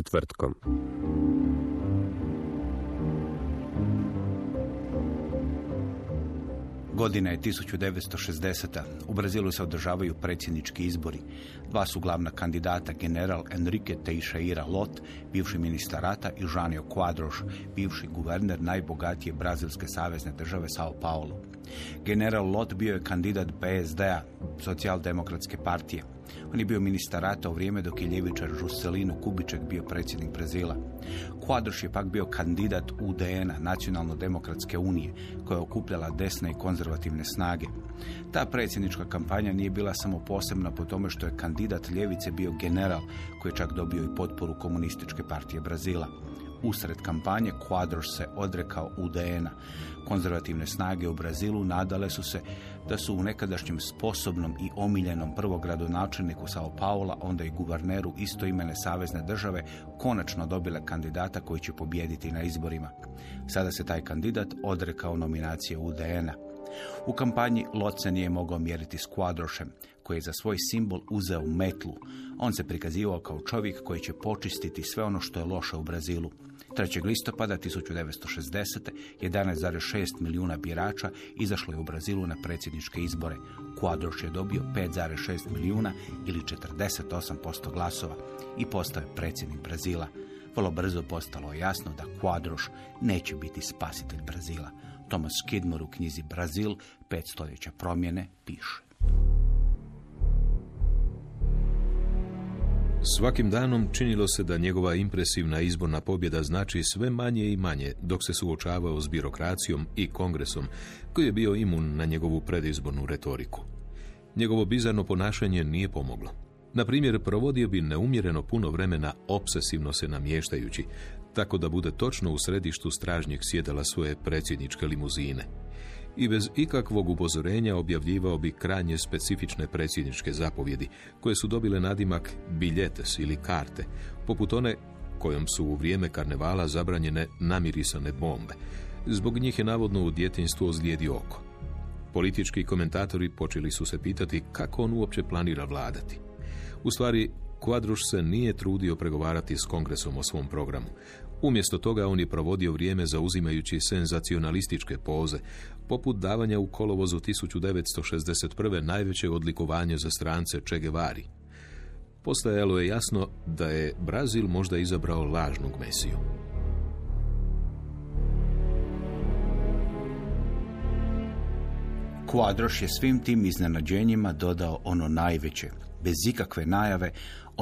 četvrtkom. Godina je 1960. U Brazilu se održavaju predsjednički izbori. Dva su glavna kandidata, general Enrique Teixeira Lot, bivši ministar rata, i Janio Quadros, bivši guverner najbogatije brazilske savezne države Sao Paulo. General Lot bio je kandidat BSD-a, socijaldemokratske partije. On je bio ministar rata u vrijeme dok je ljevičar Juscelino Kubiček bio predsjednik Brazila. Quadros je pak bio kandidat UDN-a, Nacionalno-demokratske unije, koja je okupljala desne i konzervativne snage. Ta predsjednička kampanja nije bila samo posebna po tome što je kandidat ljevice bio general, koji je čak dobio i potporu komunističke partije Brazila. Usred kampanje Quadros se odrekao UDN-a. Konzervativne snage u Brazilu nadale su se da su u nekadašnjem sposobnom i omiljenom prvogradonačelniku Sao Paula, onda i guverneru istoimene savezne države, konačno dobile kandidata koji će pobijediti na izborima. Sada se taj kandidat odrekao nominacije UDN-a. U kampanji Lot se nije mogao mjeriti s Quadrošem, koji je za svoj simbol uzeo metlu. On se prikazivao kao čovjek koji će počistiti sve ono što je loše u Brazilu. 3. listopada 1960. 11,6 milijuna birača izašlo je u Brazilu na predsjedničke izbore. Quadros je dobio 5,6 milijuna ili 48% glasova i postao je predsjednik Brazila. Vrlo brzo postalo je jasno da Quadros neće biti spasitelj Brazila. Thomas Skidmore u knjizi Brazil, pet stoljeća promjene, piše. Svakim danom činilo se da njegova impresivna izborna pobjeda znači sve manje i manje dok se suočavao s birokracijom i kongresom koji je bio imun na njegovu predizbornu retoriku. Njegovo bizarno ponašanje nije pomoglo. Na primjer, provodio bi neumjereno puno vremena obsesivno se namještajući, tako da bude točno u središtu stražnjeg sjedala svoje predsjedničke limuzine i bez ikakvog upozorenja objavljivao bi krajnje specifične predsjedničke zapovjedi, koje su dobile nadimak biljetes ili karte, poput one kojom su u vrijeme karnevala zabranjene namirisane bombe. Zbog njih je navodno u djetinstvu ozlijedio oko. Politički komentatori počeli su se pitati kako on uopće planira vladati. U stvari, Kvadruš se nije trudio pregovarati s kongresom o svom programu. Umjesto toga on je provodio vrijeme zauzimajući senzacionalističke poze, poput davanja u kolovozu 1961. najveće odlikovanje za strance Che Guevari. Postajalo je jasno da je Brazil možda izabrao lažnog mesiju. Quadroš je svim tim iznenađenjima dodao ono najveće. Bez ikakve najave,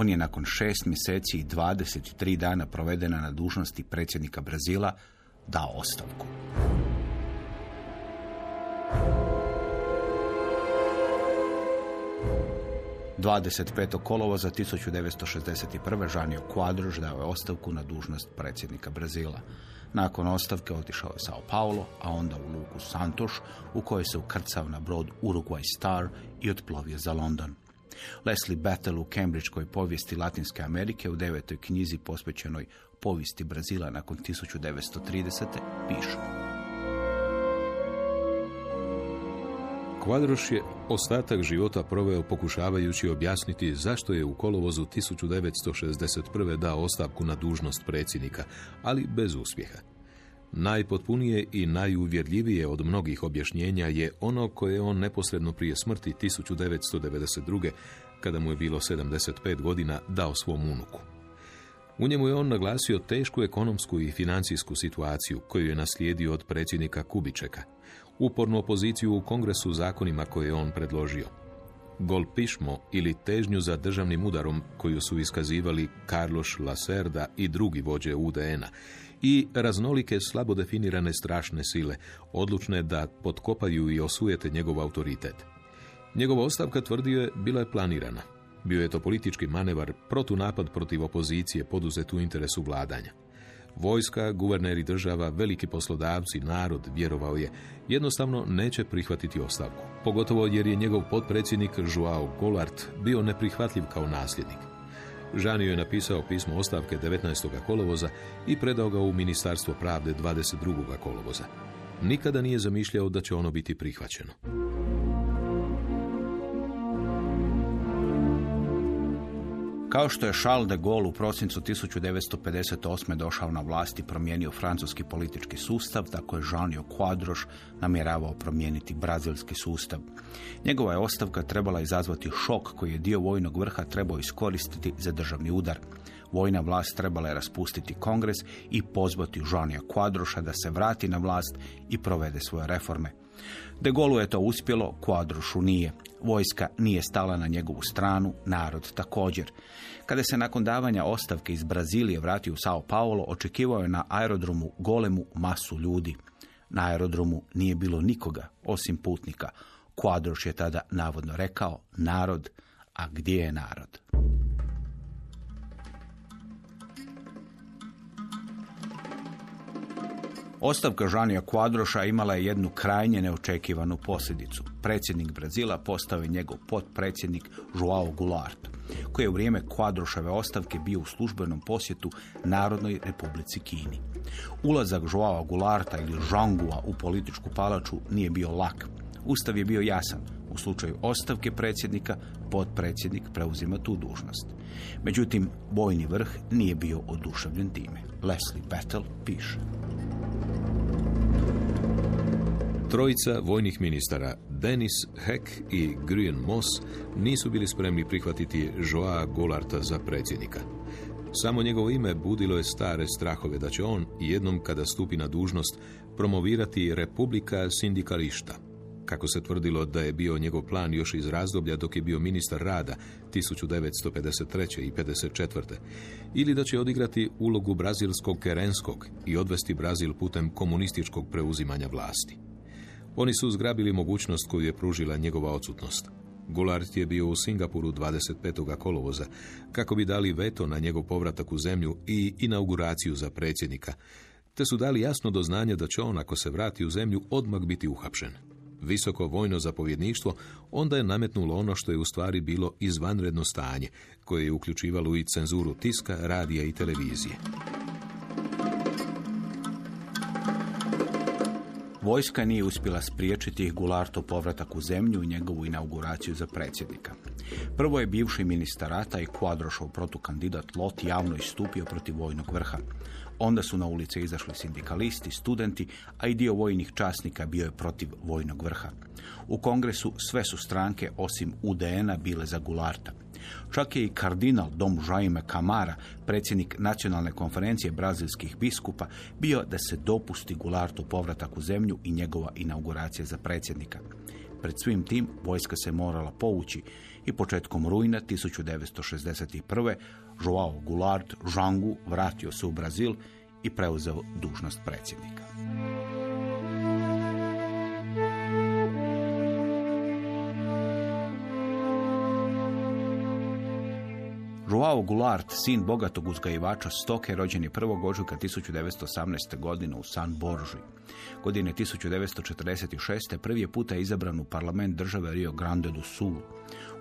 on je nakon šest mjeseci i 23 dana provedena na dužnosti predsjednika Brazila dao ostavku. 25. kolovoza 1961. Žanio Quadroš dao je ostavku na dužnost predsjednika Brazila. Nakon ostavke otišao je Sao Paulo, a onda u luku Santos, u kojoj se ukrcao na brod Uruguay Star i otplovio za London. Leslie Battle u Cambridgekoj povijesti Latinske Amerike u devetoj knjizi posvećenoj povijesti Brazila nakon 1930. piše. Kvadroš je ostatak života proveo pokušavajući objasniti zašto je u kolovozu 1961. dao ostavku na dužnost predsjednika, ali bez uspjeha. Najpotpunije i najuvjerljivije od mnogih objašnjenja je ono koje je on neposredno prije smrti 1992. kada mu je bilo 75 godina dao svom unuku. U njemu je on naglasio tešku ekonomsku i financijsku situaciju koju je naslijedio od predsjednika Kubičeka, upornu opoziciju u kongresu zakonima koje je on predložio. Gol pišmo ili težnju za državnim udarom koju su iskazivali Carlos Lacerda i drugi vođe UDN-a i raznolike slabo definirane strašne sile, odlučne da potkopaju i osujete njegov autoritet. Njegova ostavka, tvrdio je, bila je planirana. Bio je to politički manevar, protunapad protiv opozicije poduzet u interesu vladanja. Vojska, guverneri država, veliki poslodavci, narod, vjerovao je, jednostavno neće prihvatiti ostavku. Pogotovo jer je njegov potpredsjednik Joao Goulart bio neprihvatljiv kao nasljednik. Žanio je napisao pismo ostavke 19. kolovoza i predao ga u Ministarstvo pravde 22. kolovoza. Nikada nije zamišljao da će ono biti prihvaćeno. Kao što je Charles de Gaulle u prosincu 1958. došao na vlast i promijenio francuski politički sustav, tako je Jean Quadroš namjeravao promijeniti brazilski sustav. Njegova je ostavka trebala izazvati šok koji je dio vojnog vrha trebao iskoristiti za državni udar. Vojna vlast trebala je raspustiti kongres i pozvati Žanija Kvadroša da se vrati na vlast i provede svoje reforme. De Gaulle je to uspjelo, Kvadrošu nije. Vojska nije stala na njegovu stranu, narod također. Kada se nakon davanja ostavke iz Brazilije vratio u Sao Paulo, očekivao je na aerodromu golemu masu ljudi. Na aerodromu nije bilo nikoga, osim putnika. Kvadroš je tada navodno rekao, narod, a gdje je narod? Ostavka Žanija Kvadroša imala je jednu krajnje neočekivanu posljedicu. Predsjednik Brazila postao je njegov potpredsjednik Joao Goulart, koji je u vrijeme Kvadrošave ostavke bio u službenom posjetu Narodnoj republici Kini. Ulazak Joao Goularta ili Žangua u političku palaču nije bio lak. Ustav je bio jasan. U slučaju ostavke predsjednika, potpredsjednik preuzima tu dužnost. Međutim, vojni vrh nije bio oduševljen time. Leslie Battle piše. Trojica vojnih ministara, Denis Heck i Gruen Moss, nisu bili spremni prihvatiti Joa Golarta za predsjednika. Samo njegovo ime budilo je stare strahove da će on, jednom kada stupi na dužnost, promovirati Republika sindikalista. Kako se tvrdilo da je bio njegov plan još iz razdoblja dok je bio ministar rada 1953. i 54. Ili da će odigrati ulogu brazilskog kerenskog i odvesti Brazil putem komunističkog preuzimanja vlasti. Oni su zgrabili mogućnost koju je pružila njegova odsutnost. Goulart je bio u Singapuru 25. kolovoza kako bi dali veto na njegov povratak u zemlju i inauguraciju za predsjednika, te su dali jasno do znanja da će on, ako se vrati u zemlju, odmah biti uhapšen. Visoko vojno zapovjedništvo onda je nametnulo ono što je u stvari bilo izvanredno stanje, koje je uključivalo i cenzuru tiska, radija i televizije. Vojska nije uspjela spriječiti Gularto povratak u zemlju i njegovu inauguraciju za predsjednika. Prvo je bivši ministar rata i Kvadrošov protukandidat Lot javno istupio protiv vojnog vrha. Onda su na ulice izašli sindikalisti, studenti, a i dio vojnih časnika bio je protiv vojnog vrha. U kongresu sve su stranke osim UDN-a bile za Gularta. Čak je i kardinal Dom Jaime Camara, predsjednik nacionalne konferencije brazilskih biskupa, bio da se dopusti Gulartu povratak u zemlju i njegova inauguracija za predsjednika. Pred svim tim vojska se morala povući i početkom rujna 1961. Joao Goulart Žangu vratio se u Brazil i preuzeo dužnost predsjednika. Joao Goulart, sin bogatog uzgajivača stoke, rođen je 1. ožujka 1918. godine u San Borži. Godine 1946. prvi je puta izabran u parlament države Rio Grande do Sul.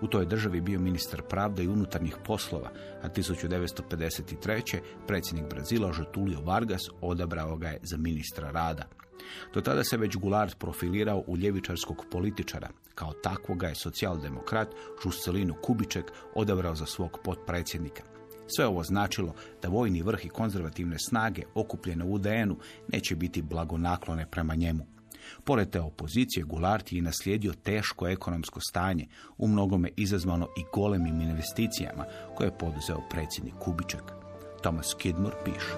U toj državi bio ministar pravde i unutarnjih poslova, a 1953. predsjednik Brazila Žetulio Vargas odabrao ga je za ministra rada. Do tada se već Goulart profilirao u ljevičarskog političara. Kao takvoga je socijaldemokrat Žuscelinu Kubiček odabrao za svog potpredsjednika. Sve ovo značilo da vojni vrh i konzervativne snage okupljene u UDN-u neće biti blagonaklone prema njemu. Pored te opozicije, Goulart je naslijedio teško ekonomsko stanje, u mnogome izazvano i golemim investicijama koje je poduzeo predsjednik Kubiček. Thomas Kidmore piše.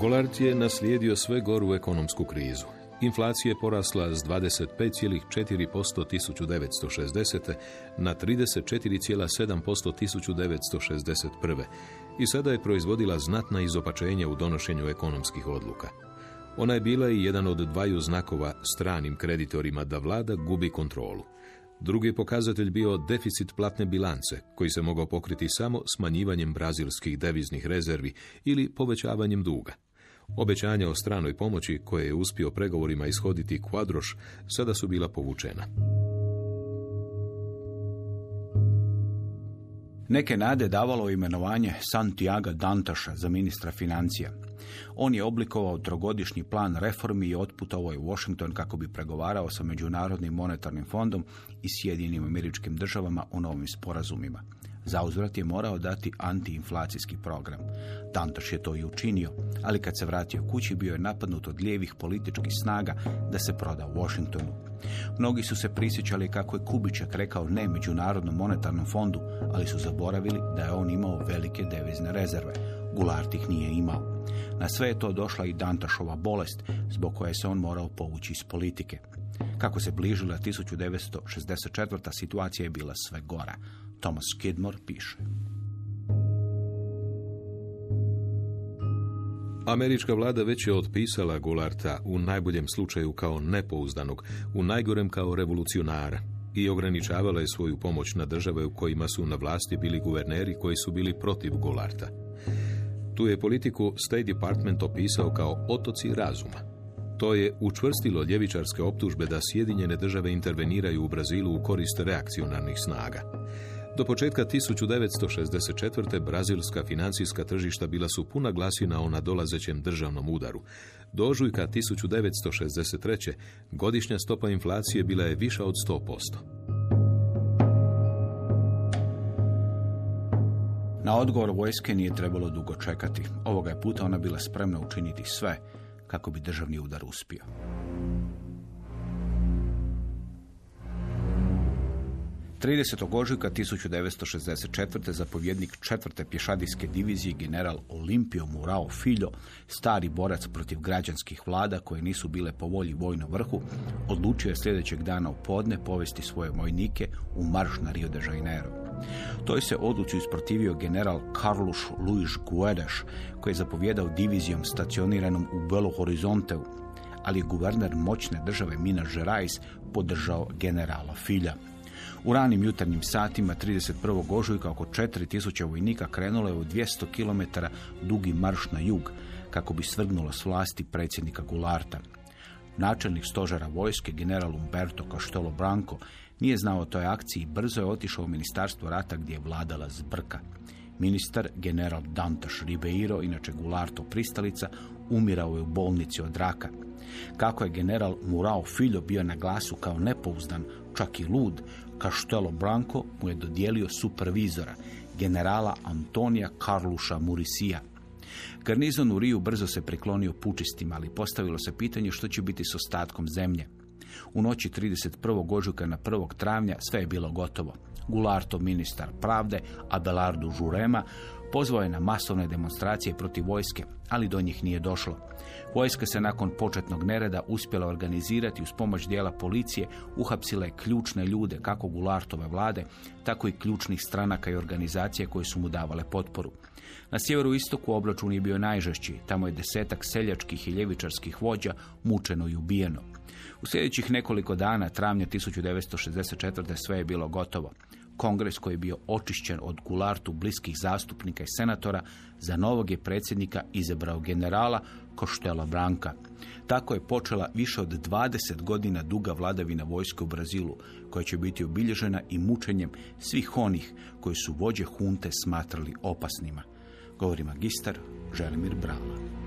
Golart je naslijedio sve goru ekonomsku krizu. Inflacija je porasla s 25,4% 1960. na 34,7% 1961. i sada je proizvodila znatna izopačenja u donošenju ekonomskih odluka. Ona je bila i jedan od dvaju znakova stranim kreditorima da vlada gubi kontrolu. Drugi pokazatelj bio deficit platne bilance, koji se mogao pokriti samo smanjivanjem brazilskih deviznih rezervi ili povećavanjem duga. Obećanja o stranoj pomoći koje je uspio pregovorima ishoditi Kvadroš sada su bila povučena. Neke nade davalo imenovanje Santiago Dantaša za ministra financija. On je oblikovao trogodišnji plan reformi i otputovao je u Washington kako bi pregovarao sa Međunarodnim monetarnim fondom i Sjedinim američkim državama o novim sporazumima. Zauzvrat je morao dati antiinflacijski program. Dantoš je to i učinio, ali kad se vratio kući bio je napadnut od lijevih političkih snaga da se proda u Washingtonu. Mnogi su se prisjećali kako je Kubičak rekao ne Međunarodnom monetarnom fondu, ali su zaboravili da je on imao velike devizne rezerve. Gulart ih nije imao. Na sve je to došla i Dantašova bolest, zbog koje se on morao povući iz politike. Kako se bližila 1964. situacija je bila sve gora. Thomas Skidmore piše. Američka vlada već je otpisala Gularta u najboljem slučaju kao nepouzdanog, u najgorem kao revolucionara i ograničavala je svoju pomoć na države u kojima su na vlasti bili guverneri koji su bili protiv Gularta. Tu je politiku State Department opisao kao otoci razuma. To je učvrstilo ljevičarske optužbe da Sjedinjene države interveniraju u Brazilu u korist reakcionarnih snaga. Do početka 1964. brazilska financijska tržišta bila su puna glasina o nadolazećem državnom udaru. Do ožujka 1963. godišnja stopa inflacije bila je viša od 100%. Na odgovor vojske nije trebalo dugo čekati. Ovoga je puta ona bila spremna učiniti sve kako bi državni udar uspio. 30. ožujka 1964. zapovjednik četvrte pješadijske divizije general Olimpio Murao Filho, stari borac protiv građanskih vlada koje nisu bile po volji vojnom vrhu, odlučio je sljedećeg dana u podne povesti svoje vojnike u marš na Rio de Janeiro. Toj se odluci isprotivio general Carlos Luis Guedes, koji je zapovjedao divizijom stacioniranom u Belo Horizonteu, ali je guverner moćne države Minas Gerais podržao generala Filja. U ranim jutarnjim satima 31. ožujka oko 4000 vojnika krenulo je u 200 km dugi marš na jug kako bi svrgnulo s vlasti predsjednika Gularta. Načelnik stožara vojske, general Umberto Castello Branco, nije znao o toj akciji i brzo je otišao u ministarstvo rata gdje je vladala zbrka. Ministar, general Dantas Ribeiro, inače Gularto pristalica, umirao je u bolnici od raka. Kako je general Murao Filho bio na glasu kao nepouzdan, čak i lud, Castello Branco mu je dodijelio supervizora, generala Antonija Karluša Murisija. Garnizon u Riju brzo se priklonio pučistima, ali postavilo se pitanje što će biti s ostatkom zemlje. U noći 31. ožujka na 1. travnja sve je bilo gotovo. Gularto, ministar pravde, Abelardo Žurema, pozvao je na masovne demonstracije protiv vojske, ali do njih nije došlo. Vojska se nakon početnog nereda uspjela organizirati uz pomoć dijela policije, uhapsila je ključne ljude kako Gulartove vlade, tako i ključnih stranaka i organizacija koje su mu davale potporu. Na sjeveru istoku obračun je bio najžešći, tamo je desetak seljačkih i ljevičarskih vođa mučeno i ubijeno. U sljedećih nekoliko dana, travnja 1964. sve je bilo gotovo. Kongres koji je bio očišćen od gulartu bliskih zastupnika i senatora, za novog je predsjednika izabrao generala Koštela Branka. Tako je počela više od 20 godina duga vladavina vojske u Brazilu, koja će biti obilježena i mučenjem svih onih koji su vođe hunte smatrali opasnima. Govori magistar Želimir Brala.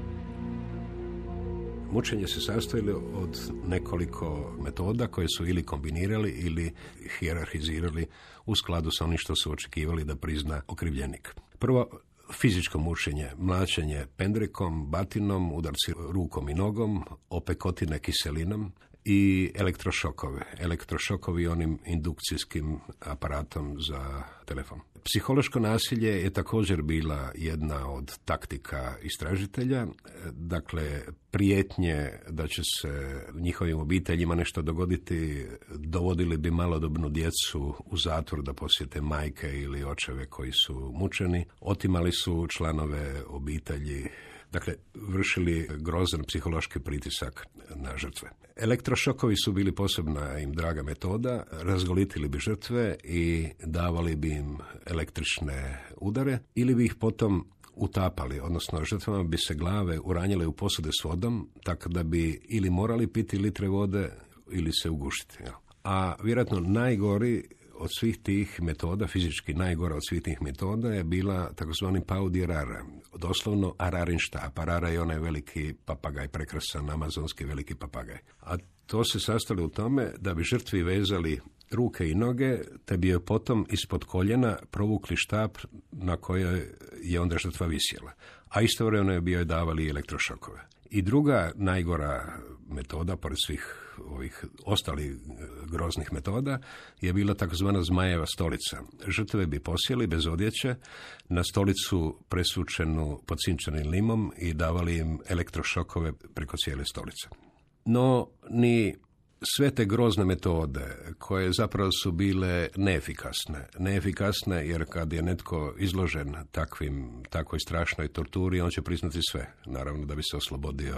Mučenje se sastojilo od nekoliko metoda koje su ili kombinirali ili hijerarhizirali u skladu sa onim što su očekivali da prizna okrivljenik. Prvo, fizičko mučenje, mlačenje pendrekom, batinom, udarci rukom i nogom, opekotine kiselinom i elektrošokove. Elektrošokovi onim indukcijskim aparatom za telefon. Psihološko nasilje je također bila jedna od taktika istražitelja, dakle prijetnje da će se njihovim obiteljima nešto dogoditi, dovodili bi malodobnu djecu u zatvor da posjete majke ili očeve koji su mučeni, otimali su članove obitelji dakle, vršili grozan psihološki pritisak na žrtve. Elektrošokovi su bili posebna im draga metoda, razgolitili bi žrtve i davali bi im električne udare ili bi ih potom utapali, odnosno žrtvama bi se glave uranjile u posude s vodom, tako da bi ili morali piti litre vode ili se ugušiti. A vjerojatno najgori od svih tih metoda, fizički najgora od svih tih metoda je bila takozvani pau di rara, doslovno ararin štap. Arara je onaj veliki papagaj, prekrasan amazonski veliki papagaj. A to se sastali u tome da bi žrtvi vezali ruke i noge, te bi joj potom ispod koljena provukli štap na kojoj je onda žrtva visjela. A istovremeno bi joj davali elektrošokove. I druga najgora metoda, pored svih ovih ostalih e, groznih metoda, je bila takozvana zmajeva stolica. Žrtve bi posjeli bez odjeće na stolicu presučenu pod sinčanim limom i davali im elektrošokove preko cijele stolice. No, ni sve te grozne metode koje zapravo su bile neefikasne. Neefikasne jer kad je netko izložen takvim, takvoj strašnoj torturi, on će priznati sve. Naravno da bi se oslobodio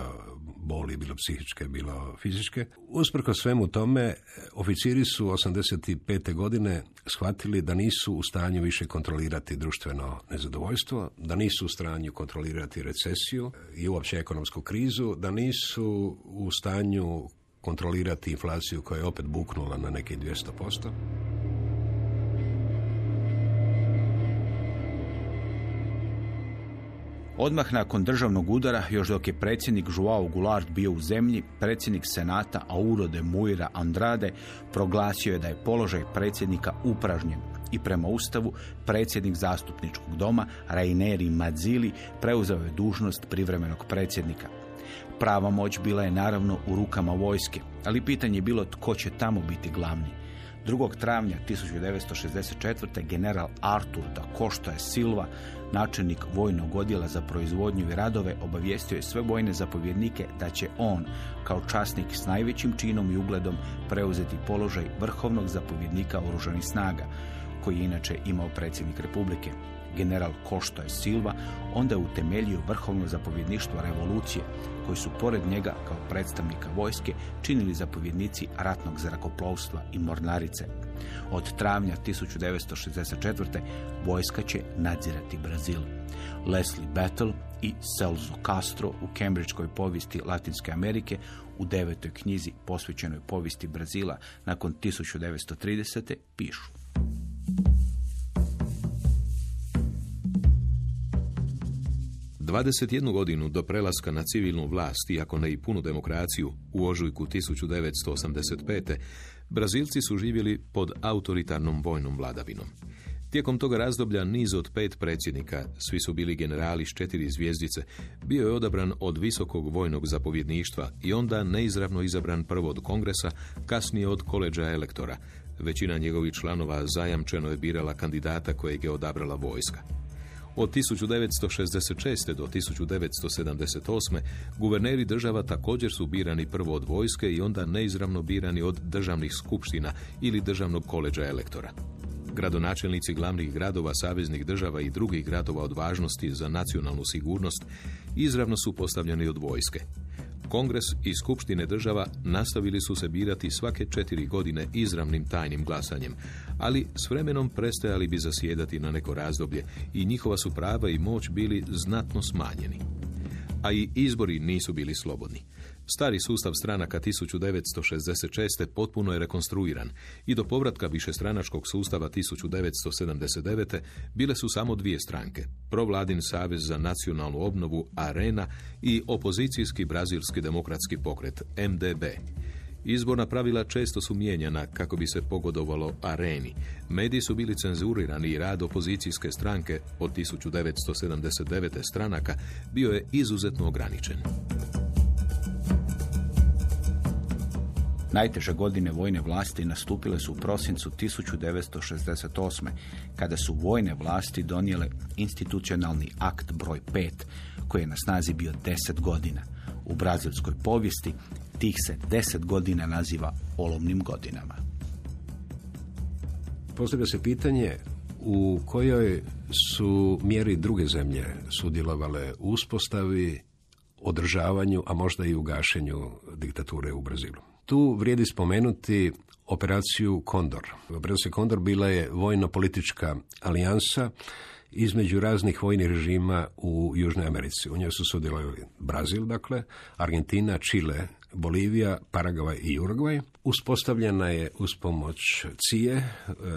boli, bilo psihičke, bilo fizičke. Usprko svemu tome, oficiri su 85. godine shvatili da nisu u stanju više kontrolirati društveno nezadovoljstvo, da nisu u stanju kontrolirati recesiju i uopće ekonomsku krizu, da nisu u stanju kontrolirati inflaciju koja je opet buknula na nekih 200%. Odmah nakon državnog udara, još dok je predsjednik Joao Goulart bio u zemlji, predsjednik Senata Auro de Muira Andrade proglasio je da je položaj predsjednika upražnjen i prema Ustavu predsjednik zastupničkog doma Raineri Mazzili preuzeo je dužnost privremenog predsjednika. Prava moć bila je naravno u rukama vojske, ali pitanje je bilo tko će tamo biti glavni. 2. travnja 1964. general Artur da Košta je Silva, načelnik vojnog odjela za proizvodnju i radove, obavijestio je sve vojne zapovjednike da će on, kao časnik s najvećim činom i ugledom, preuzeti položaj vrhovnog zapovjednika oružanih snaga, koji je inače imao predsjednik Republike general Košto je Silva, onda je utemeljio vrhovno zapovjedništvo revolucije, koji su pored njega kao predstavnika vojske činili zapovjednici ratnog zrakoplovstva i mornarice. Od travnja 1964. vojska će nadzirati Brazil. Leslie Battle i Celso Castro u Cambridgeskoj povijesti Latinske Amerike u devetoj knjizi posvećenoj povijesti Brazila nakon 1930. pišu. 21 godinu do prelaska na civilnu vlast, iako ne i punu demokraciju, u ožujku 1985. Brazilci su živjeli pod autoritarnom vojnom vladavinom. Tijekom toga razdoblja niz od pet predsjednika, svi su bili generali s četiri zvijezdice, bio je odabran od visokog vojnog zapovjedništva i onda neizravno izabran prvo od kongresa, kasnije od koleđa elektora. Većina njegovih članova zajamčeno je birala kandidata kojeg je odabrala vojska. Od 1966. do 1978. guverneri država također su birani prvo od vojske i onda neizravno birani od državnih skupština ili državnog koleđa elektora. Gradonačelnici glavnih gradova, saveznih država i drugih gradova od važnosti za nacionalnu sigurnost izravno su postavljeni od vojske. Kongres i skupštine država nastavili su se birati svake četiri godine izravnim tajnim glasanjem, ali s vremenom prestajali bi zasjedati na neko razdoblje i njihova su prava i moć bili znatno smanjeni. A i izbori nisu bili slobodni. Stari sustav stranaka 1966. potpuno je rekonstruiran i do povratka višestranačkog sustava 1979. bile su samo dvije stranke. Provladin Savez za nacionalnu obnovu Arena i opozicijski brazilski demokratski pokret MDB. Izborna pravila često su mijenjana kako bi se pogodovalo areni. Mediji su bili cenzurirani i rad opozicijske stranke od 1979. stranaka bio je izuzetno ograničen. Najteže godine vojne vlasti nastupile su u prosincu 1968. kada su vojne vlasti donijele institucionalni akt broj 5 koji je na snazi bio 10 godina. U brazilskoj povijesti tih se 10 godina naziva olovnim godinama. Postavlja se pitanje u kojoj su mjeri druge zemlje sudjelovale u uspostavi, održavanju, a možda i u gašenju diktature u Brazilu. Tu vrijedi spomenuti operaciju Kondor. Operacija Kondor bila je vojno-politička alijansa između raznih vojnih režima u Južnoj Americi. U njoj su sudjelovali Brazil, dakle, Argentina, Čile, Bolivija, Paragvaj i Urugvaj. Uspostavljena je uz pomoć CIE, e,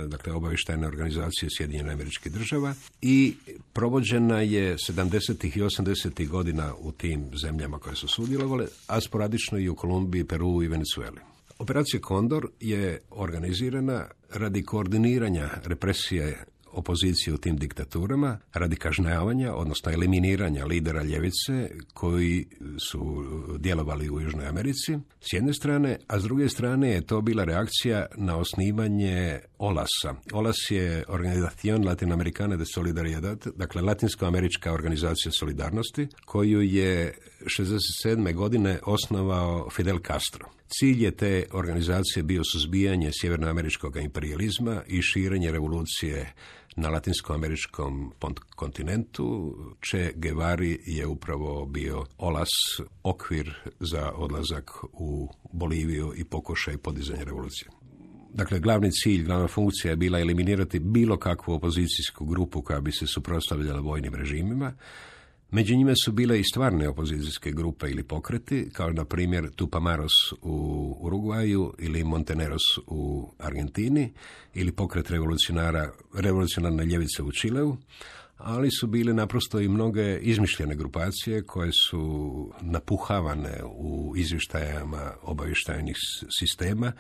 dakle obavještajne organizacije Sjedinjene američkih država i provođena je 70. i 80. godina u tim zemljama koje su sudjelovale, a sporadično i u Kolumbiji, Peru i Venezueli. Operacija Kondor je organizirana radi koordiniranja represije opozicije u tim diktaturama radi kažnjavanja, odnosno eliminiranja lidera ljevice koji su djelovali u Južnoj Americi s jedne strane, a s druge strane je to bila reakcija na osnivanje OLAS-a. OLAS je Organización Latinoamericana de Solidaridad, dakle Latinsko-američka organizacija solidarnosti, koju je 67. godine osnovao Fidel Castro. Cilj je te organizacije bio suzbijanje sjevernoameričkog imperializma i širenje revolucije na latinskoameričkom kontinentu. Che Guevari je upravo bio olas, okvir za odlazak u Boliviju i pokušaj podizanja revolucije. Dakle, glavni cilj, glavna funkcija je bila eliminirati bilo kakvu opozicijsku grupu koja bi se suprotstavljala vojnim režimima, Među njime su bile i stvarne opozicijske grupe ili pokreti, kao na primjer Tupamaros u Uruguaju ili Monteneros u Argentini ili pokret revolucionara, revolucionarne ljevice u Čileu, ali su bile naprosto i mnoge izmišljene grupacije koje su napuhavane u izvještajama obavještajnih sistema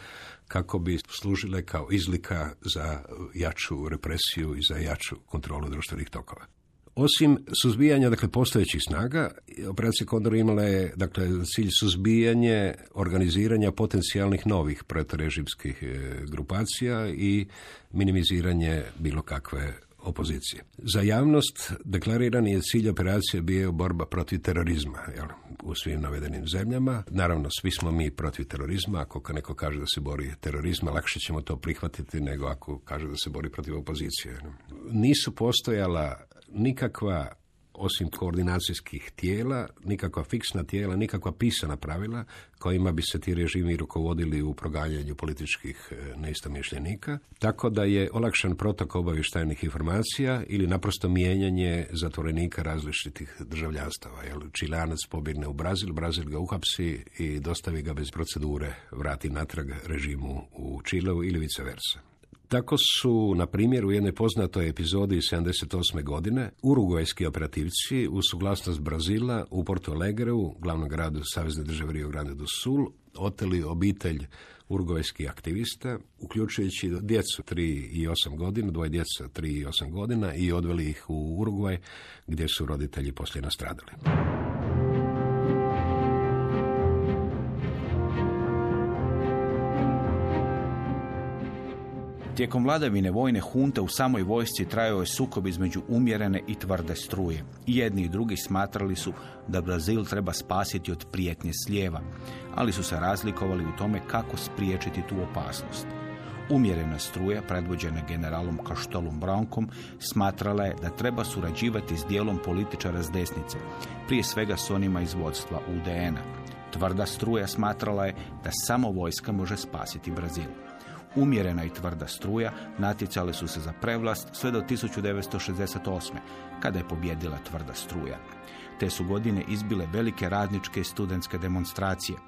kako bi služile kao izlika za jaču represiju i za jaču kontrolu društvenih tokova. Osim suzbijanja dakle, postojećih snaga, operacija Kondor imala je dakle, cilj suzbijanje organiziranja potencijalnih novih protorežimskih e, grupacija i minimiziranje bilo kakve opozicije. Za javnost deklarirani je cilj operacije bio borba protiv terorizma jel, u svim navedenim zemljama. Naravno, svi smo mi protiv terorizma. Ako neko kaže da se bori terorizma, lakše ćemo to prihvatiti nego ako kaže da se bori protiv opozicije. Nisu postojala nikakva osim koordinacijskih tijela, nikakva fiksna tijela, nikakva pisana pravila kojima bi se ti režimi rukovodili u proganjanju političkih e, neistomišljenika, tako da je olakšan protok obavještajnih informacija ili naprosto mijenjanje zatvorenika različitih državljanstava. Jel, Čilanac pobjegne u Brazil, Brazil ga uhapsi i dostavi ga bez procedure, vrati natrag režimu u Čileu ili vice versa. Tako su, na primjer, u jednoj poznatoj epizodi 78. godine urugvajski operativci u suglasnost Brazila u Porto Alegreu, glavnom gradu Savezne države Rio Grande do Sul, oteli obitelj urugvajskih aktivista, uključujući djecu 3 i 8 godina, dvoje djeca 3 i 8 godina i odveli ih u Urugvaj gdje su roditelji poslije nastradali. Tijekom vladavine vojne hunte u samoj vojsci trajao je sukob između umjerene i tvrde struje. Jedni i drugi smatrali su da Brazil treba spasiti od prijetnje slijeva, ali su se razlikovali u tome kako spriječiti tu opasnost. Umjerena struja, predvođena generalom Kaštolom Brankom, smatrala je da treba surađivati s dijelom političara s desnice, prije svega s onima iz vodstva UDN-a. Tvrda struja smatrala je da samo vojska može spasiti Brazil umjerena i tvrda struja natjecali su se za prevlast sve do 1968. kada je pobjedila tvrda struja. Te su godine izbile velike radničke i studentske demonstracije.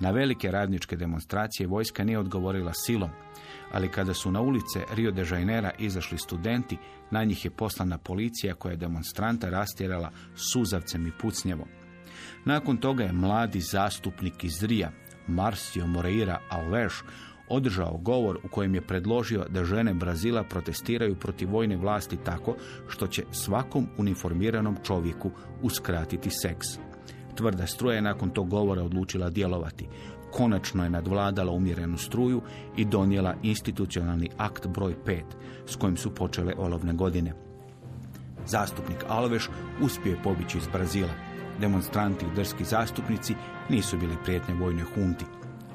Na velike radničke demonstracije vojska nije odgovorila silom, ali kada su na ulice Rio de Janeira izašli studenti, na njih je poslana policija koja je demonstranta rastjerala suzavcem i pucnjevom. Nakon toga je mladi zastupnik iz Rija, Marcio Moreira Alves, održao govor u kojem je predložio da žene Brazila protestiraju protiv vojne vlasti tako što će svakom uniformiranom čovjeku uskratiti seks. Tvrda struja je nakon tog govora odlučila djelovati. Konačno je nadvladala umjerenu struju i donijela institucionalni akt broj 5 s kojim su počele olovne godine. Zastupnik Alveš uspio je pobići iz Brazila. Demonstranti i drski zastupnici nisu bili prijetnje vojnoj hunti,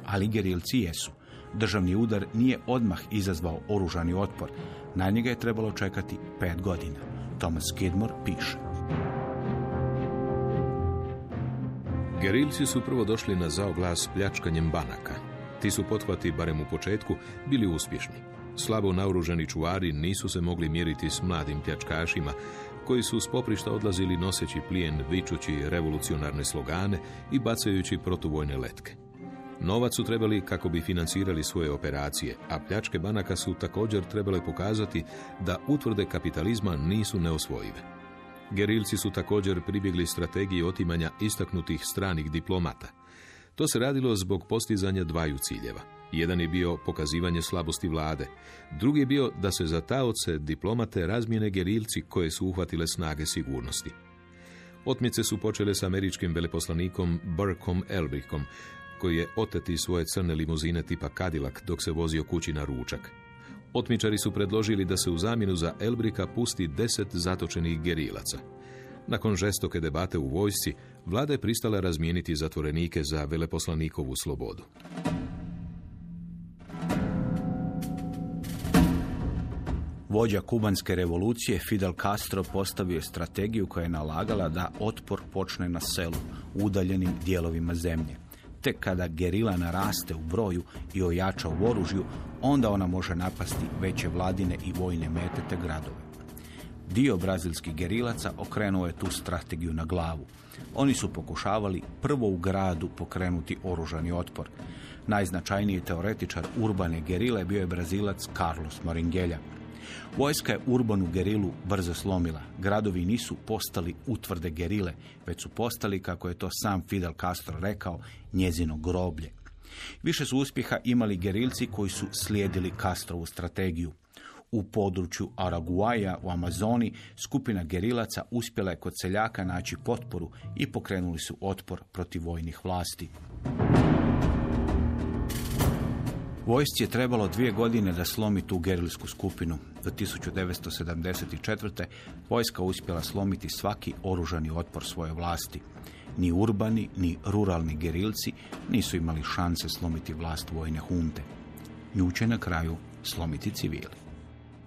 ali gerilci jesu. Državni udar nije odmah izazvao oružani otpor. Na njega je trebalo čekati pet godina. Thomas Skidmore piše. Gerilci su prvo došli na zao glas pljačkanjem banaka. Ti su pothvati, barem u početku, bili uspješni. Slabo naoružani čuvari nisu se mogli mjeriti s mladim pljačkašima, koji su s poprišta odlazili noseći plijen, vičući revolucionarne slogane i bacajući protuvojne letke. Novac su trebali kako bi financirali svoje operacije, a pljačke banaka su također trebale pokazati da utvrde kapitalizma nisu neosvojive. Gerilci su također pribjegli strategiji otimanja istaknutih stranih diplomata. To se radilo zbog postizanja dvaju ciljeva. Jedan je bio pokazivanje slabosti vlade, drugi je bio da se za taoce diplomate razmijene gerilci koje su uhvatile snage sigurnosti. Otmice su počele s američkim veleposlanikom Burkom Elbrichom, koji je oteti svoje crne limuzine tipa Cadillac dok se vozio kući na ručak. Otmičari su predložili da se u zamjenu za Elbrika pusti deset zatočenih gerilaca. Nakon žestoke debate u vojsci, vlada je pristala razmijeniti zatvorenike za veleposlanikovu slobodu. Vođa kubanske revolucije Fidel Castro postavio je strategiju koja je nalagala da otpor počne na selu, udaljenim dijelovima zemlje. Tek kada gerila naraste u broju i ojača u oružju, onda ona može napasti veće vladine i vojne mete te gradove. Dio brazilskih gerilaca okrenuo je tu strategiju na glavu. Oni su pokušavali prvo u gradu pokrenuti oružani otpor. Najznačajniji teoretičar urbane gerile bio je brazilac Carlos Moringelja. Vojska je urbanu gerilu brzo slomila. Gradovi nisu postali utvrde gerile, već su postali, kako je to sam Fidel Castro rekao, njezino groblje. Više su uspjeha imali gerilci koji su slijedili Castrovu strategiju. U području Araguaja u Amazoni skupina gerilaca uspjela je kod seljaka naći potporu i pokrenuli su otpor protiv vojnih vlasti. Vojsci je trebalo dvije godine da slomi tu gerilsku skupinu. Do 1974. vojska uspjela slomiti svaki oružani otpor svoje vlasti. Ni urbani, ni ruralni gerilci nisu imali šanse slomiti vlast vojne hunte. Nju će na kraju slomiti civili.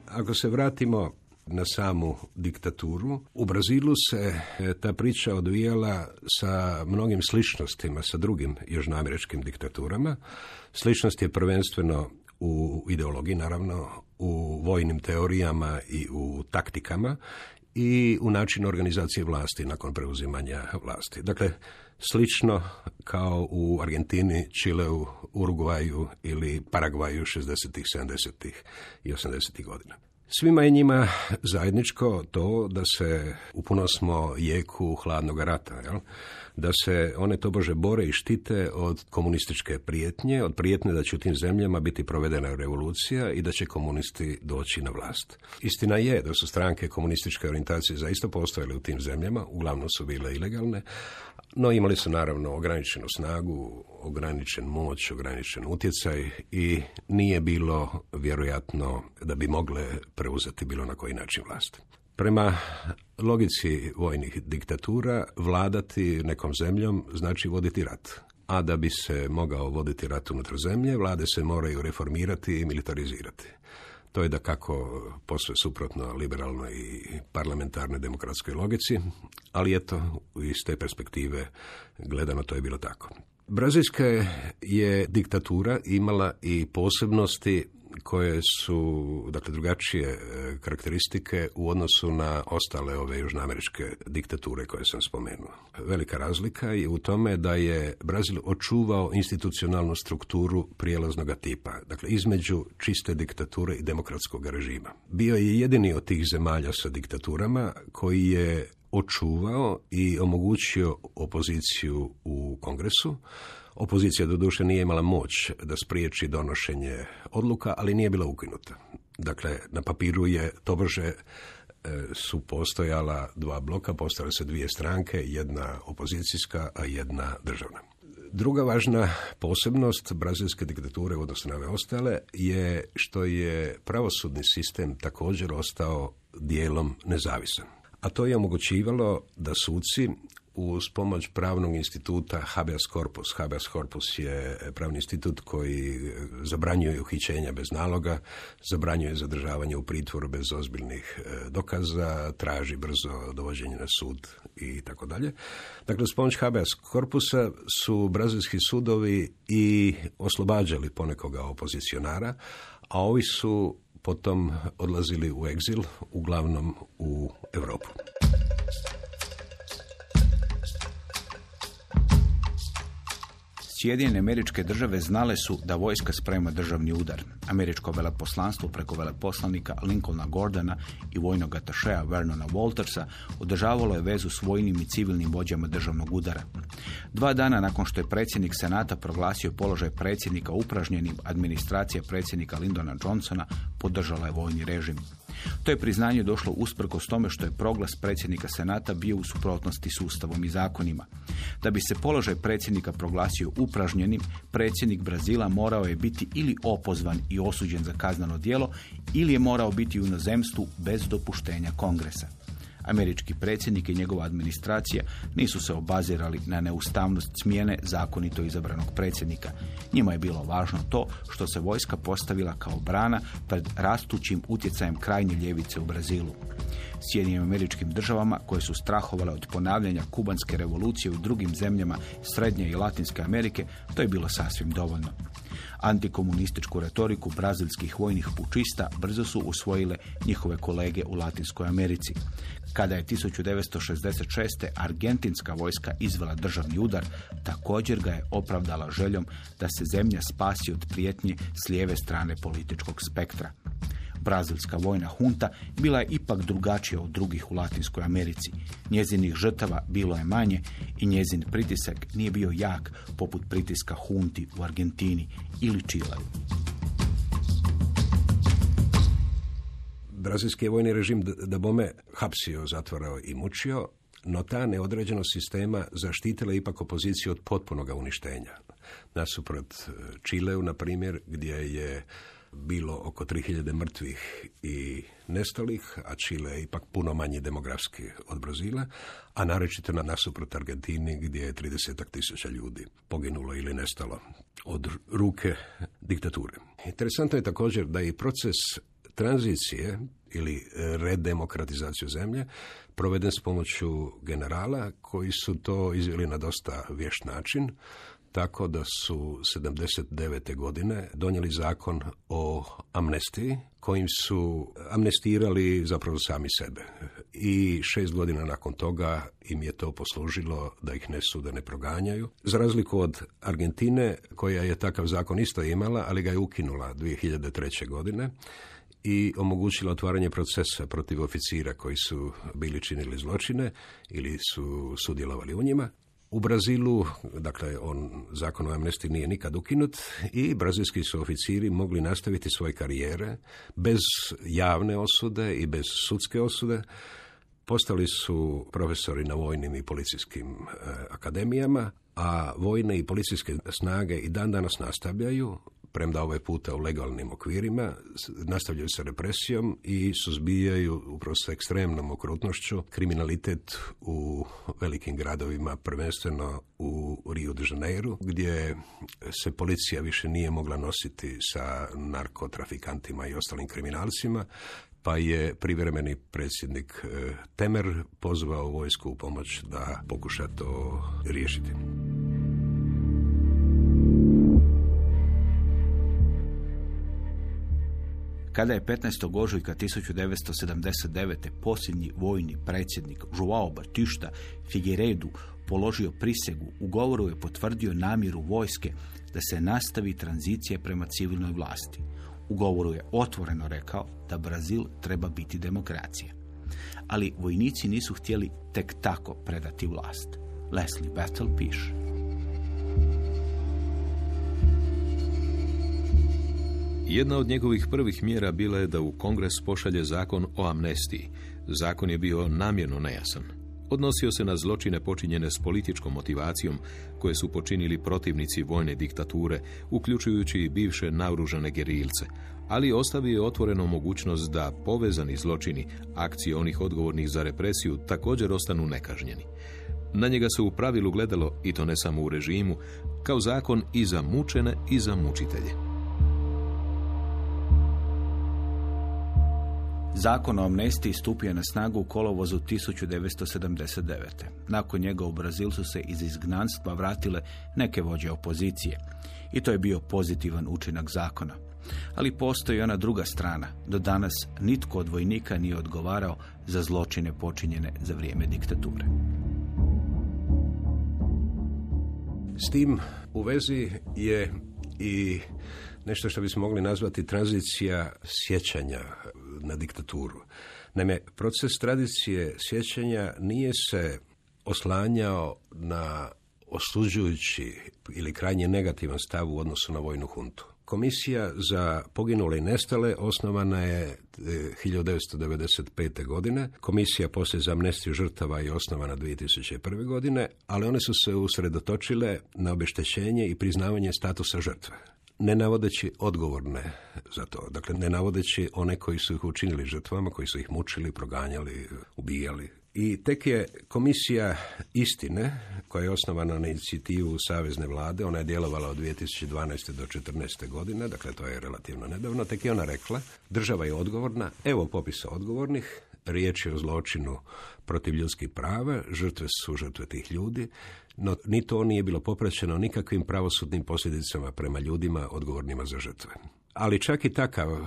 Ako se vratimo na samu diktaturu. U Brazilu se e, ta priča odvijala sa mnogim sličnostima sa drugim južnoameričkim diktaturama. Sličnost je prvenstveno u ideologiji, naravno, u vojnim teorijama i u taktikama i u načinu organizacije vlasti nakon preuzimanja vlasti. Dakle, slično kao u Argentini, Čileu, Urugvaju ili Paragvaju 60. 70. i 80. godina. Svima je njima zajedničko to da se u jeku hladnog rata, jel? da se one tobože bore i štite od komunističke prijetnje, od prijetnje da će u tim zemljama biti provedena revolucija i da će komunisti doći na vlast. Istina je da su stranke komunističke orijentacije zaista postojale u tim zemljama, uglavnom su bile ilegalne, no imali su naravno ograničenu snagu, ograničen moć, ograničen utjecaj i nije bilo vjerojatno da bi mogle preuzeti bilo na koji način vlast. Prema logici vojnih diktatura, vladati nekom zemljom znači voditi rat. A da bi se mogao voditi rat unutar zemlje, vlade se moraju reformirati i militarizirati. To je da kako posve suprotno liberalnoj i parlamentarnoj demokratskoj logici, ali eto, iz te perspektive gledano to je bilo tako. Brazilska je diktatura imala i posebnosti koje su dakle drugačije e, karakteristike u odnosu na ostale ove južnoameričke diktature koje sam spomenuo. Velika razlika je u tome da je Brazil očuvao institucionalnu strukturu prijelaznog tipa, dakle između čiste diktature i demokratskog režima. Bio je jedini od tih zemalja sa diktaturama koji je očuvao i omogućio opoziciju u kongresu. Opozicija doduše nije imala moć da spriječi donošenje odluka, ali nije bila ukinuta. Dakle, na papiru je tobože e, su postojala dva bloka, postojale se dvije stranke, jedna opozicijska, a jedna državna. Druga važna posebnost brazilske diktature u na ove ostale je što je pravosudni sistem također ostao dijelom nezavisan a to je omogućivalo da suci uz pomoć pravnog instituta habeas corpus. Habeas corpus je pravni institut koji zabranjuje uhićenja bez naloga, zabranjuje zadržavanje u pritvoru bez ozbiljnih e, dokaza, traži brzo dovođenje na sud i tako dalje. Dakle, uz pomoć habeas corpusa su brazilski sudovi i oslobađali ponekoga opozicionara, a ovi su potom odlazili u egzil, uglavnom u Europu. Sjedinjene američke države znale su da vojska sprema državni udar. Američko veleposlanstvo preko veleposlanika Lincolna Gordona i vojnog atašeja Vernona Waltersa održavalo je vezu s vojnim i civilnim vođama državnog udara. Dva dana nakon što je predsjednik Senata proglasio položaj predsjednika upražnjenim, administracija predsjednika Lindona Johnsona podržala je vojni režim. To je priznanje došlo usprkos tome što je proglas predsjednika Senata bio u suprotnosti s Ustavom i zakonima. Da bi se položaj predsjednika proglasio upražnjenim, predsjednik Brazila morao je biti ili opozvan i osuđen za kazneno djelo ili je morao biti u inozemstvu bez dopuštenja kongresa. Američki predsjednik i njegova administracija nisu se obazirali na neustavnost smjene zakonito izabranog predsjednika. Njima je bilo važno to što se vojska postavila kao brana pred rastućim utjecajem krajnje ljevice u Brazilu. Sjedinim američkim državama koje su strahovale od ponavljanja kubanske revolucije u drugim zemljama Srednje i Latinske Amerike, to je bilo sasvim dovoljno. Antikomunističku retoriku brazilskih vojnih pučista brzo su usvojile njihove kolege u Latinskoj Americi. Kada je 1966. argentinska vojska izvela državni udar, također ga je opravdala željom da se zemlja spasi od prijetnje s lijeve strane političkog spektra. Brazilska vojna hunta bila je ipak drugačija od drugih u Latinskoj Americi. Njezinih žrtava bilo je manje i njezin pritisak nije bio jak poput pritiska hunti u Argentini ili Čileu. Brazilski vojni režim da bome hapsio, zatvorao i mučio, no ta neodređenost sistema zaštitila ipak opoziciju od potpunog uništenja. Nasuprot e, Čileu, na primjer, gdje je bilo oko 3000 mrtvih i nestalih, a Čile je ipak puno manji demografski od Brazila, a naročito na nasuprot Argentini gdje je 30 tisuća ljudi poginulo ili nestalo od ruke diktature. Interesantno je također da je proces tranzicije ili redemokratizaciju zemlje proveden s pomoću generala koji su to izveli na dosta vješt način tako da su 79. godine donijeli zakon o amnestiji kojim su amnestirali zapravo sami sebe. I šest godina nakon toga im je to poslužilo da ih ne sude, ne proganjaju. Za razliku od Argentine, koja je takav zakon isto imala, ali ga je ukinula 2003. godine i omogućila otvaranje procesa protiv oficira koji su bili činili zločine ili su sudjelovali u njima. U Brazilu, dakle, on, zakon o amnestiji nije nikad ukinut i brazilski su oficiri mogli nastaviti svoje karijere bez javne osude i bez sudske osude. Postali su profesori na vojnim i policijskim e, akademijama, a vojne i policijske snage i dan danas nastavljaju premda ovaj puta u legalnim okvirima, nastavljaju se represijom i suzbijaju upravo sa ekstremnom okrutnošću kriminalitet u velikim gradovima, prvenstveno u Rio de Janeiro, gdje se policija više nije mogla nositi sa narkotrafikantima i ostalim kriminalcima, pa je privremeni predsjednik e, Temer pozvao vojsku u pomoć da pokuša to riješiti. Kada je 15. ožujka 1979. posljednji vojni predsjednik Joao Batista Figueiredu položio prisegu, u govoru je potvrdio namjeru vojske da se nastavi tranzicija prema civilnoj vlasti. U govoru je otvoreno rekao da Brazil treba biti demokracija. Ali vojnici nisu htjeli tek tako predati vlast. Leslie Battle piše. Jedna od njegovih prvih mjera bila je da u kongres pošalje zakon o amnestiji. Zakon je bio namjerno nejasan. Odnosio se na zločine počinjene s političkom motivacijom koje su počinili protivnici vojne diktature, uključujući i bivše naoružane gerilce, ali ostavio je otvoreno mogućnost da povezani zločini, akcije onih odgovornih za represiju, također ostanu nekažnjeni. Na njega se u pravilu gledalo, i to ne samo u režimu, kao zakon i za mučene i za mučitelje. Zakon o amnestiji stupio na snagu u kolovozu 1979. Nakon njega u Brazil su se iz izgnanstva vratile neke vođe opozicije. I to je bio pozitivan učinak zakona. Ali postoji ona druga strana. Do danas nitko od vojnika nije odgovarao za zločine počinjene za vrijeme diktature. S tim u vezi je i nešto što bismo mogli nazvati tranzicija sjećanja na diktaturu. Naime, proces tradicije sjećanja nije se oslanjao na osuđujući ili krajnje negativan stav u odnosu na vojnu huntu. Komisija za poginule i nestale osnovana je 1995. E, godine. Komisija poslije za amnestiju žrtava je osnovana 2001. godine, ali one su se usredotočile na obeštećenje i priznavanje statusa žrtve ne navodeći odgovorne za to. Dakle, ne navodeći one koji su ih učinili žrtvama, koji su ih mučili, proganjali, ubijali. I tek je komisija istine, koja je osnovana na inicijativu Savezne vlade, ona je djelovala od 2012. do 2014. godine, dakle to je relativno nedavno, tek je ona rekla, država je odgovorna, evo popisa odgovornih, riječ je o zločinu protiv ljudskih prava, žrtve su žrtve tih ljudi, no ni to nije bilo popraćeno nikakvim pravosudnim posljedicama prema ljudima odgovornima za žrtve. Ali čak i takav e,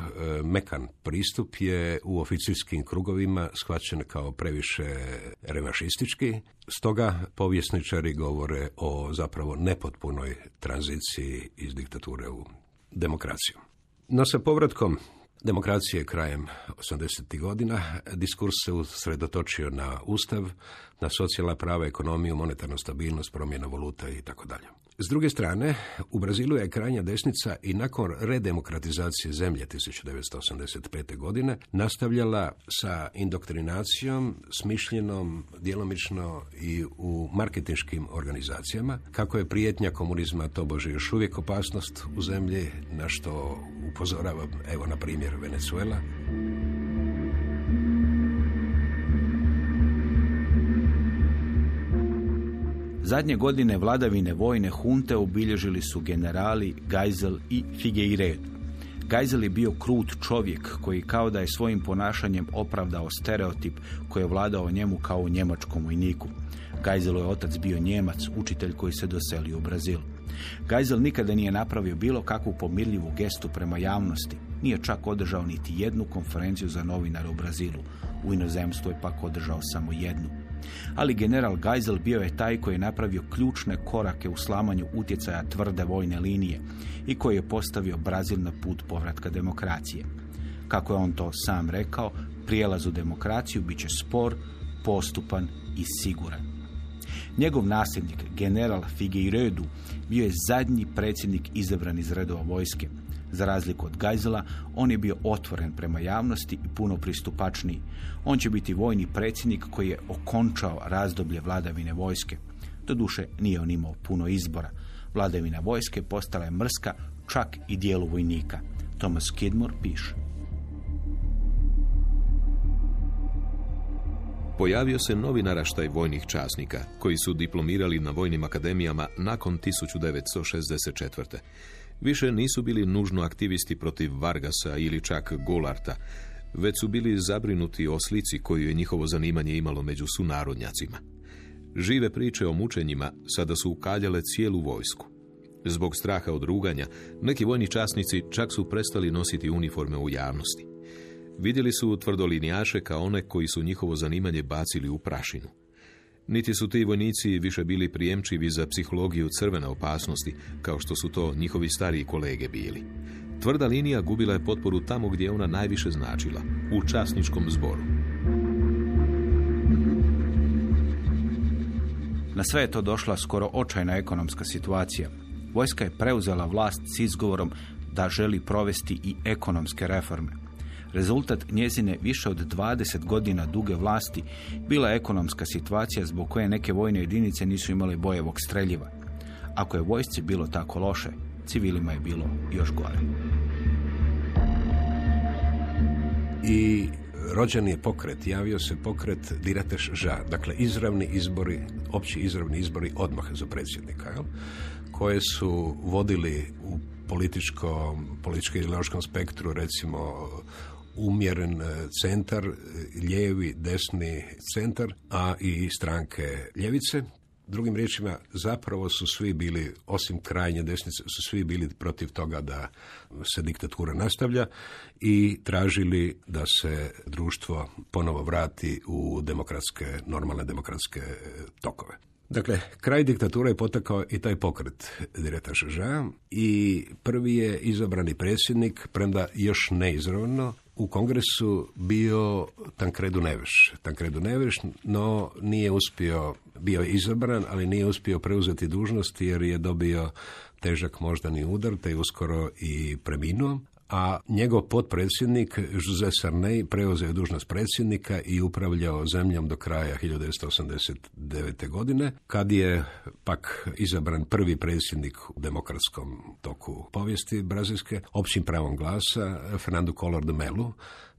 mekan pristup je u oficijskim krugovima shvaćen kao previše revašistički, stoga povjesničari govore o zapravo nepotpunoj tranziciji iz diktature u demokraciju. No sa povratkom demokracije krajem 80. godina diskurs se usredotočio na ustav, na socijalna prava, ekonomiju, monetarnu stabilnost, promjena valuta i tako dalje. S druge strane, u Brazilu je krajnja desnica i nakon redemokratizacije zemlje 1985. godine nastavljala sa indoktrinacijom smišljenom djelomično i u marketinškim organizacijama, kako je prijetnja komunizma tobože još uvijek opasnost u zemlji, na što upozoravam, evo na primjer Venezuela. Zadnje godine vladavine vojne hunte obilježili su generali Geisel i Figueiredo. Geisel je bio krut čovjek koji kao da je svojim ponašanjem opravdao stereotip koji je vladao njemu kao u njemačkom vojniku. Geiselu je otac bio njemac, učitelj koji se doselio u Brazil. Geisel nikada nije napravio bilo kakvu pomirljivu gestu prema javnosti. Nije čak održao niti jednu konferenciju za novinare u Brazilu. U inozemstvu je pak održao samo jednu. Ali general Geisel bio je taj koji je napravio ključne korake u slamanju utjecaja tvrde vojne linije i koji je postavio Brazil na put povratka demokracije. Kako je on to sam rekao, prijelaz u demokraciju bit će spor, postupan i siguran. Njegov nasljednik, general Figueiredo, bio je zadnji predsjednik izabran iz redova vojske. Za razliku od Gajzela, on je bio otvoren prema javnosti i puno pristupačniji. On će biti vojni predsjednik koji je okončao razdoblje vladavine vojske. Doduše, nije on imao puno izbora. Vladavina vojske postala je mrska čak i dijelu vojnika. Thomas Kidmore piše. Pojavio se novi naraštaj vojnih časnika, koji su diplomirali na vojnim akademijama nakon 1964 više nisu bili nužno aktivisti protiv Vargasa ili čak Golarta, već su bili zabrinuti o slici koju je njihovo zanimanje imalo među sunarodnjacima. Žive priče o mučenjima sada su ukaljale cijelu vojsku. Zbog straha od ruganja, neki vojni časnici čak su prestali nositi uniforme u javnosti. Vidjeli su tvrdolinijaše kao one koji su njihovo zanimanje bacili u prašinu. Niti su ti vojnici više bili prijemčivi za psihologiju crvene opasnosti, kao što su to njihovi stariji kolege bili. Tvrda linija gubila je potporu tamo gdje je ona najviše značila, u časničkom zboru. Na sve je to došla skoro očajna ekonomska situacija. Vojska je preuzela vlast s izgovorom da želi provesti i ekonomske reforme. Rezultat njezine više od 20 godina duge vlasti bila je ekonomska situacija zbog koje neke vojne jedinice nisu imale bojevog streljiva. Ako je vojsci bilo tako loše, civilima je bilo još gore. I rođen je pokret, javio se pokret Dirateš Ža, dakle izravni izbori, opći izravni izbori odmah za predsjednika, jel? koje su vodili u političkom, političko-ideološkom spektru recimo umjeren e, centar, e, lijevi, desni centar, a i stranke ljevice. Drugim riječima, zapravo su svi bili, osim krajnje desnice, su svi bili protiv toga da se diktatura nastavlja i tražili da se društvo ponovo vrati u demokratske, normalne demokratske e, tokove. Dakle, kraj diktature je potekao i taj pokret Direta Žeža i prvi je izabrani predsjednik, premda još neizravno, u kongresu bio Tankredu Neveš. Tankredu Neveš, no nije uspio, bio je izabran, ali nije uspio preuzeti dužnost jer je dobio težak moždani udar, te je uskoro i preminuo a njegov potpredsjednik Jose Sarney preuzeo dužnost predsjednika i upravljao zemljom do kraja 1989. godine, kad je pak izabran prvi predsjednik u demokratskom toku povijesti brazilske, općim pravom glasa, Fernando Collor de Melu.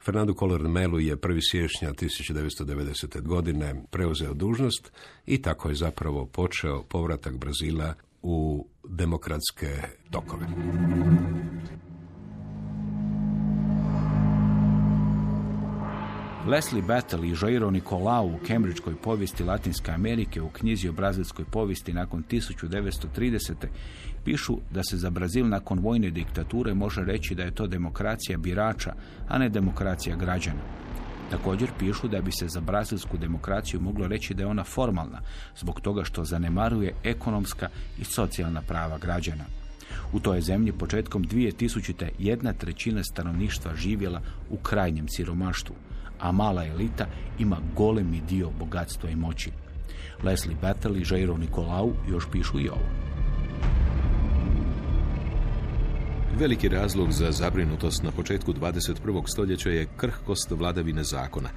Fernando Collor de Melu je 1. siječnja 1990. godine preuzeo dužnost i tako je zapravo počeo povratak Brazila u demokratske tokove. Leslie Battle i Jairo Nicolau u Cambridgeskoj povijesti Latinske Amerike u knjizi o brazilskoj povijesti nakon 1930. pišu da se za Brazil nakon vojne diktature može reći da je to demokracija birača, a ne demokracija građana. Također pišu da bi se za brazilsku demokraciju moglo reći da je ona formalna, zbog toga što zanemaruje ekonomska i socijalna prava građana. U toj zemlji početkom 2000. jedna trećina stanovništva živjela u krajnjem siromaštvu a mala elita ima golemi dio bogatstva i moći. Leslie Battle i Jairo Nikolau još pišu i ovo. Veliki razlog za zabrinutost na početku 21. stoljeća je krhkost vladavine zakona,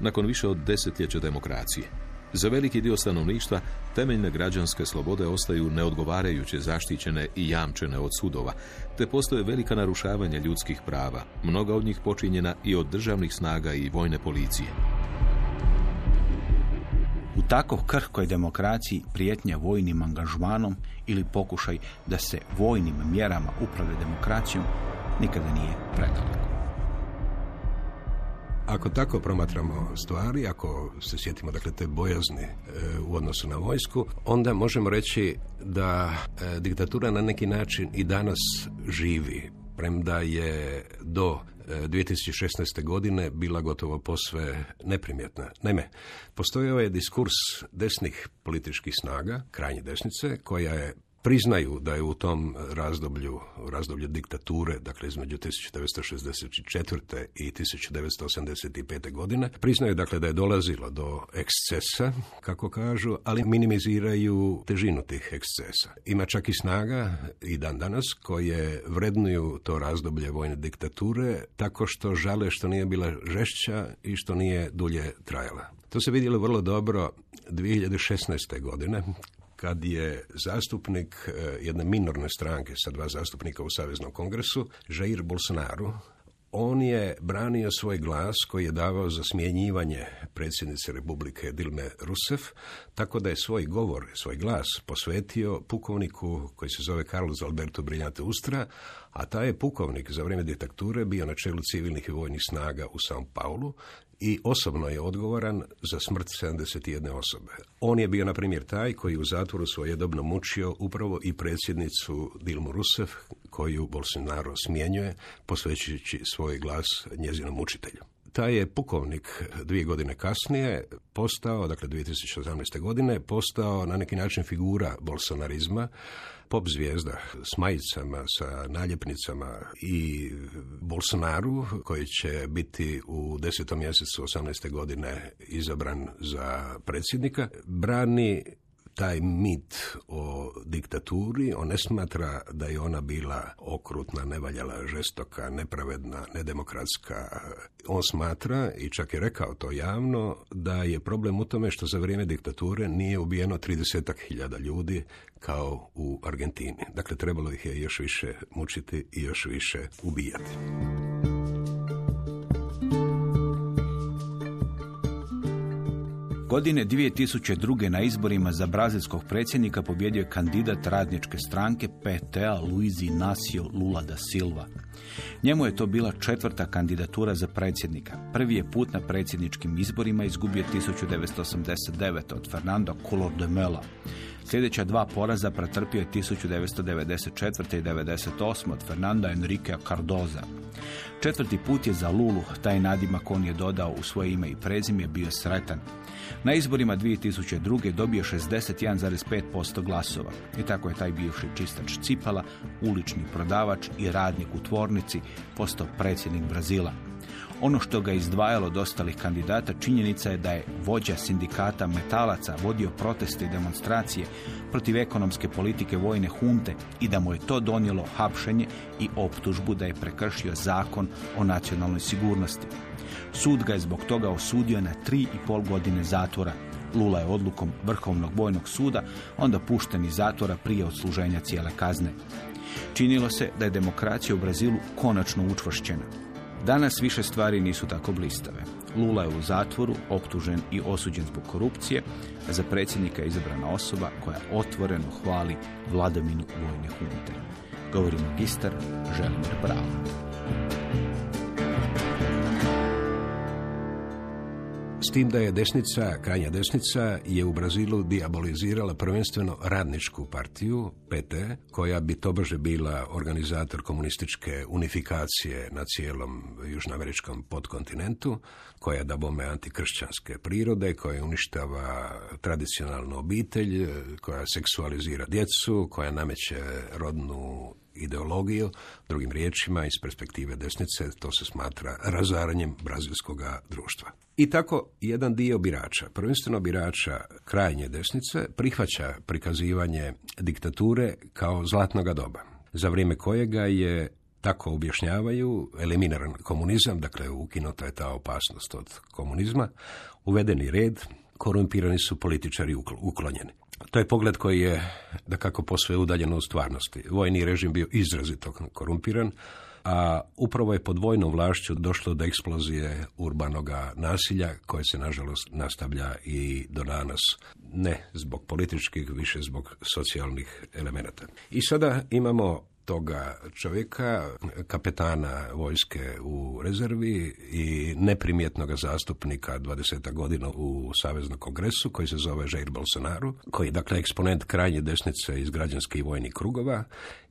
nakon više od desetljeća demokracije. Za veliki dio stanovništva temeljne građanske slobode ostaju neodgovarajuće zaštićene i jamčene od sudova, te postoje velika narušavanja ljudskih prava, mnoga od njih počinjena i od državnih snaga i vojne policije. U tako krhkoj demokraciji prijetnja vojnim angažmanom ili pokušaj da se vojnim mjerama uprave demokracijom nikada nije predaleko. Ako tako promatramo stvari, ako se sjetimo dakle te bojazne e, u odnosu na vojsku, onda možemo reći da e, diktatura na neki način i danas živi, premda je do 2016. E, godine bila gotovo posve neprimjetna. Naime, postojao je diskurs desnih političkih snaga, krajnje desnice, koja je priznaju da je u tom razdoblju, razdoblju diktature, dakle između 1964. i 1985. godine, priznaju dakle da je dolazilo do ekscesa, kako kažu, ali minimiziraju težinu tih ekscesa. Ima čak i snaga i dan danas koje vrednuju to razdoblje vojne diktature tako što žale što nije bila žešća i što nije dulje trajala. To se vidjelo vrlo dobro 2016. godine kad je zastupnik e, jedne minorne stranke sa dva zastupnika u Saveznom kongresu, Jair Bolsonaro, on je branio svoj glas koji je davao za smjenjivanje predsjednice Republike Dilme Rusef, tako da je svoj govor, svoj glas posvetio pukovniku koji se zove Carlos Alberto Briljante Ustra, a taj je pukovnik za vrijeme diktature bio na čelu civilnih i vojnih snaga u São Paulu i osobno je odgovoran za smrt 71 osobe. On je bio, na primjer, taj koji u zatvoru svojedobno mučio upravo i predsjednicu Dilmu Rusef, koju Bolsonaro smjenjuje, posvećujući svoj glas njezinom učitelju. Taj je pukovnik dvije godine kasnije postao, dakle 2018. godine, postao na neki način figura bolsonarizma, pop zvijezda s majicama, sa naljepnicama i Bolsonaru koji će biti u desetom mjesecu 18. godine izabran za predsjednika, brani taj mit o diktaturi, on ne smatra da je ona bila okrutna, nevaljala, žestoka, nepravedna, nedemokratska. On smatra, i čak je rekao to javno, da je problem u tome što za vrijeme diktature nije ubijeno 30.000 ljudi kao u Argentini. Dakle, trebalo ih je još više mučiti i još više ubijati. Godine 2002. na izborima za brazilskog predsjednika pobjedio je kandidat radničke stranke PTA Luiz Inácio Lula da Silva. Njemu je to bila četvrta kandidatura za predsjednika. Prvi je put na predsjedničkim izborima izgubio 1989. od Fernando Collor de Mello. Sljedeća dva poraza pretrpio je 1994. i 1998. od Fernanda Enrique Cardoza. Četvrti put je za Lulu, taj nadimak on je dodao u svoje ime i prezime, bio sretan. Na izborima 2002. dobio 61,5% glasova i tako je taj bivši čistač cipala, ulični prodavač i radnik u tvornici postao predsjednik Brazila. Ono što ga izdvajalo od ostalih kandidata činjenica je da je vođa sindikata metalaca vodio proteste i demonstracije protiv ekonomske politike vojne hunte i da mu je to donijelo hapšenje i optužbu da je prekršio zakon o nacionalnoj sigurnosti. Sud ga je zbog toga osudio na tri i pol godine zatvora. Lula je odlukom Vrhovnog vojnog suda onda pušten iz zatvora prije odsluženja cijele kazne. Činilo se da je demokracija u Brazilu konačno učvršćena. Danas više stvari nisu tako blistave. Lula je u zatvoru, optužen i osuđen zbog korupcije, a za predsjednika je izabrana osoba koja otvoreno hvali vladavinu vojne hunte. Govori magistar Želimir Bravo. S tim da je desnica, krajnja desnica, je u Brazilu diabolizirala prvenstveno radničku partiju, PT, koja bi tobože bila organizator komunističke unifikacije na cijelom južnoameričkom podkontinentu, koja da bome antikršćanske prirode, koja uništava tradicionalnu obitelj, koja seksualizira djecu, koja nameće rodnu ideologiju, drugim riječima iz perspektive desnice to se smatra razaranjem brazilskog društva. I tako jedan dio birača, prvenstveno birača krajnje desnice, prihvaća prikazivanje diktature kao zlatnoga doba, za vrijeme kojega je tako objašnjavaju, eliminiran komunizam, dakle ukinuta je ta opasnost od komunizma, uvedeni red, korumpirani su političari uklonjeni. To je pogled koji je, da kako posve udaljen u stvarnosti. Vojni režim bio izrazito korumpiran, a upravo je pod vojnom vlašću došlo do eksplozije urbanog nasilja koje se nažalost nastavlja i do danas ne zbog političkih, više zbog socijalnih elemenata. I sada imamo toga čovjeka, kapetana vojske u rezervi i neprimjetnog zastupnika 20 godina u Saveznom kongresu koji se zove Jair Bolsonaro, koji je dakle eksponent krajnje desnice iz građanskih vojnih krugova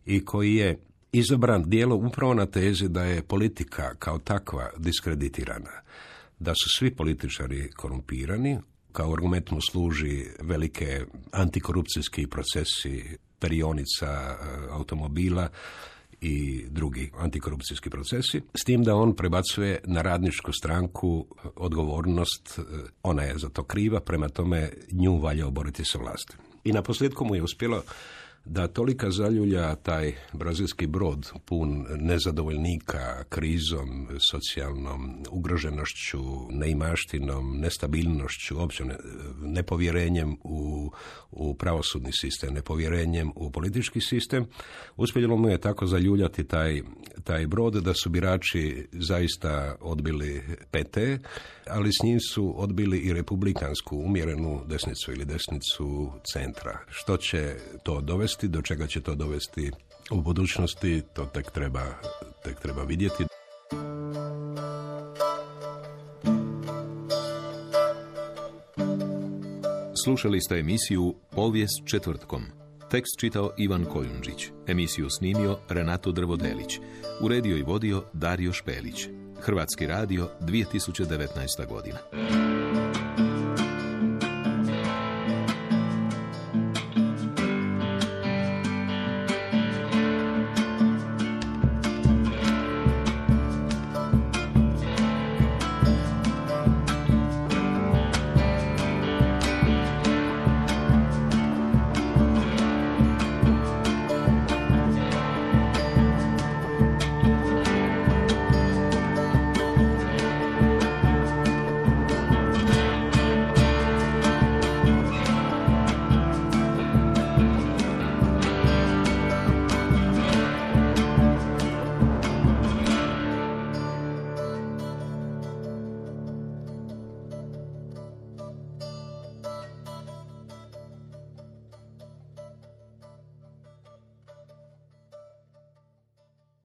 i koji je izabran dijelom upravo na tezi da je politika kao takva diskreditirana, da su svi političari korumpirani, kao argument mu služi velike antikorupcijski procesi perionica e, automobila i drugi antikorupcijski procesi, s tim da on prebacuje na radničku stranku odgovornost, e, ona je za to kriva, prema tome nju valja oboriti sa vlasti. I na posljedku mu je uspjelo da tolika zaljulja taj brazilski brod pun nezadovoljnika, krizom, socijalnom ugroženošću, neimaštinom, nestabilnošću, opće nepovjerenjem u, u pravosudni sistem, nepovjerenjem u politički sistem, uspjelo mu je tako zaljuljati taj, taj brod da su birači zaista odbili PT, ali s njim su odbili i republikansku umjerenu desnicu ili desnicu centra. Što će to dovesti, do čega će to dovesti u budućnosti, to tek treba, tek treba vidjeti. Slušali ste emisiju Povijest četvrtkom. Tekst čitao Ivan Kojundžić. Emisiju snimio Renato Drvodelić. Uredio i vodio Dario Špelić. Hrvatski radio 2019. godina.